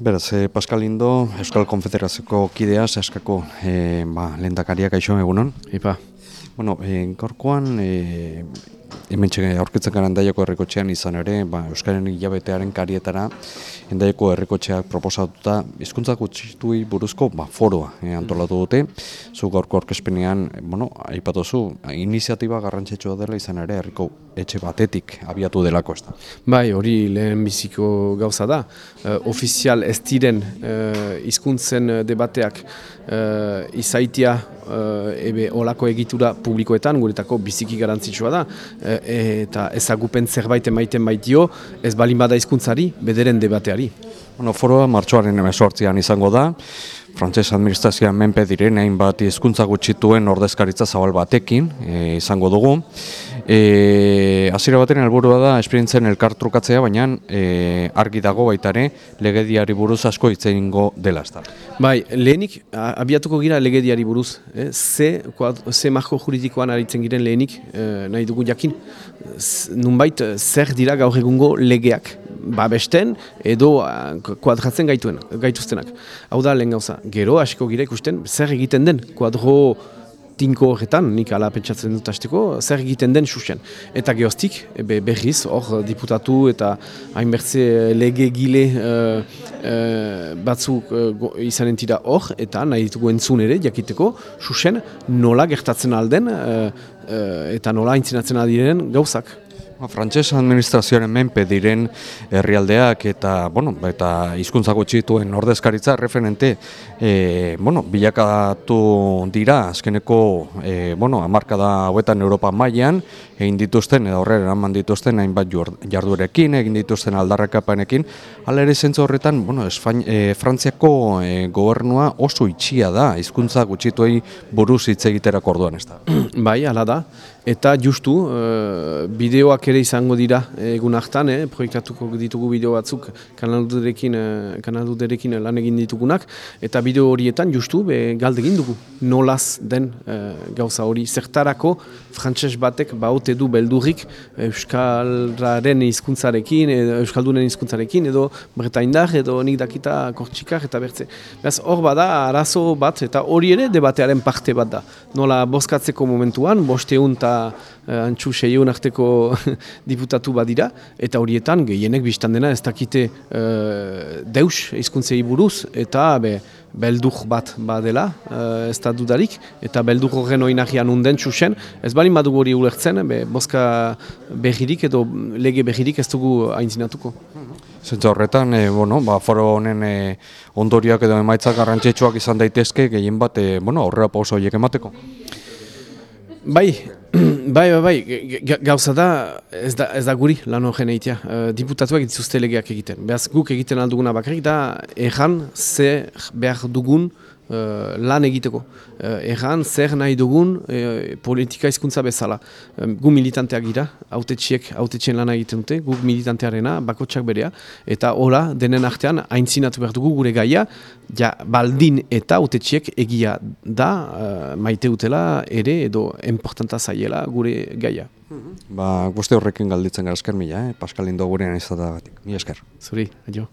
Beraz, eh, Pascal Lindo, Euskal Konfederazioko kidea, zehaskako eh, ba, lehendakariak aixo egunon. Ipa. Bueno, eh, gaurkoan, eh, hemen txege aurkitzen gara endaiako herrikotxean izan ere, ba, Euskaren hilabetearen karietara, endaiako herrikotxeak proposatuta hizkuntza gutxitui buruzko ba, foroa eh, antolatu dute. Zu gaurko aurkezpenean, eh, bueno, aipatuzu, iniziatiba garrantzitsua dela izan ere herriko etxe batetik abiatu delako ez da. Bai, hori lehen biziko gauza da. Uh, ofizial ez diren uh, hizkuntzen uh, debateak uh, izaitia uh, ebe olako egitura publikoetan, guretako biziki garantzitsua da, uh, eta ezagupen zerbait emaiten baitio, ez balin bada hizkuntzari, bederen debateari. Bueno, foroa martxoaren emesortzian izango da, Frantses administrazioan menpe diren hainbat hizkuntza gutxituen ordezkaritza zabal batekin e, izango dugu. E, hasiera baten helburua da esperientzien elkartrukatzea, baina e, argi dago baita ere legediari buruz asko hitz egingo dela ezta. Bai, lehenik abiatuko gira legediari buruz, eh? ze marko juridikoan aritzen giren lehenik eh, nahi dugu jakin. Z- Nunbait eh, zer dira gaur egungo legeak babesten edo ah, kuadratzen gaituen, gaituztenak. Hau da lehen gauza, gero hasiko gira ikusten zer egiten den kuadro tinko horretan, nik ala pentsatzen dut hasteko, zer egiten den susen. Eta geoztik, ebe berriz, hor diputatu eta hainbertze lege gile eh, eh, batzuk uh, izanen tira hor, eta nahi ditugu entzun ere, jakiteko, susen nola gertatzen alden eh, eh, eta nola aintzinatzen adiren gauzak. Frantses administrazioaren menpe diren herrialdeak eta bueno, eta hizkuntza gutxituen ordezkaritza referente e, bueno, bilakatu dira azkeneko e, bueno, hamarkada hauetan Europa mailan egin dituzten edo horrela eraman dituzten hainbat jarduerekin, egin dituzten aldarrakapanekin, hala ere zentzu horretan, bueno, Espain, e, Frantziako e, gobernua oso itxia da hizkuntza gutxituei buruz hitz egiterako orduan ez da. bai, hala da. Eta justu, eh, bideoak ere izango dira egun hartan, eh, proiektatuko ditugu bideo batzuk kanaluderekin, eh, kanaluderekin lan egin ditugunak, eta bideo horietan justu be, galdegin dugu nolaz den eh, gauza hori. Zertarako frantses batek baute du beldurrik Euskalraren hizkuntzarekin, Euskaldunen hizkuntzarekin, edo Bretaindar, edo nik dakita kortxikar eta bertze. Beraz, hor bada arazo bat, eta hori ere debatearen parte bat da. Nola bozkatzeko momentuan, bosteun eta antxu seieun arteko diputatu badira, eta horietan gehienek biztan dena ez dakite uh, deus hizkuntzei buruz, eta be, beldur bat badela, uh, ez da dudarik, eta beldur horren oinahian unden txusen, ez balin badugu hori ulertzen, be, bozka behirik edo lege behirik ez dugu aintzinatuko. Zentzu horretan, e, bueno, ba, foro honen e, ondoriak edo emaitzak garrantzitsuak izan daitezke, gehien bat, e, bueno, aurrera pauso horiek emateko. Bai, bai, bai, bai, ga- ga- gauza da, ez da, ez da guri lan horren egitea. Uh, diputatuak dituzte legeak egiten. Beraz, guk egiten alduguna bakarrik da, erran zer behar dugun uh, lan egiteko. Uh, erran zer nahi dugun uh, politika hizkuntza bezala. Um, gu militanteak gira, autetxiek, autetxien lana egiten dute, guk militantearena, bakotsak berea, eta hola, denen artean, haintzinatu behar dugu gure gaia, ja, baldin eta autetxiek egia da, uh, maite utela ere, edo importanta zaiela gure gaia. Ba, guzti horrekin galditzen gara esker mila, eh? Pascal Lindo gurean izatagatik. Mi esker. Zuri, adio.